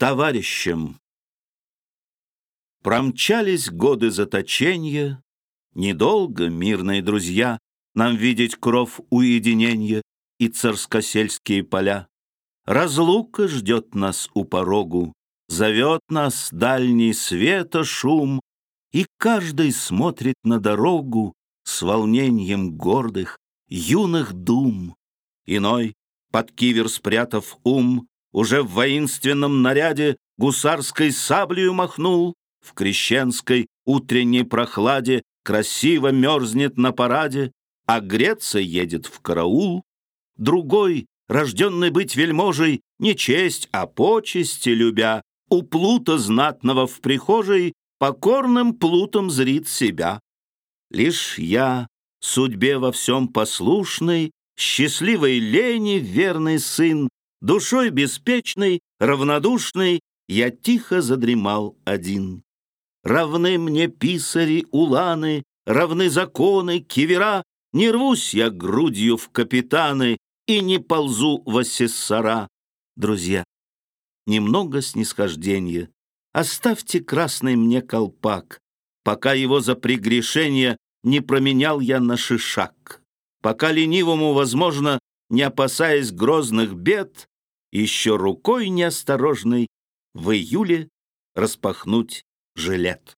товарищам. Промчались годы заточения, Недолго, мирные друзья, Нам видеть кров уединения И царскосельские поля. Разлука ждет нас у порогу, Зовет нас дальний света шум, И каждый смотрит на дорогу С волнением гордых, юных дум. Иной, под кивер спрятав ум, Уже в воинственном наряде Гусарской саблею махнул, В крещенской утренней прохладе Красиво мерзнет на параде, А греться едет в караул. Другой, рожденный быть вельможей, Не честь, а почести любя, У плута знатного в прихожей Покорным плутом зрит себя. Лишь я, судьбе во всем послушный, Счастливой лени верный сын, Душой беспечной, равнодушной, Я тихо задремал один. Равны мне писари, уланы, Равны законы, кивера, Не рвусь я грудью в капитаны И не ползу в асессора. Друзья, немного снисхождения, Оставьте красный мне колпак, Пока его за прегрешение Не променял я на шишак пока ленивому, возможно, не опасаясь грозных бед, еще рукой неосторожной в июле распахнуть жилет.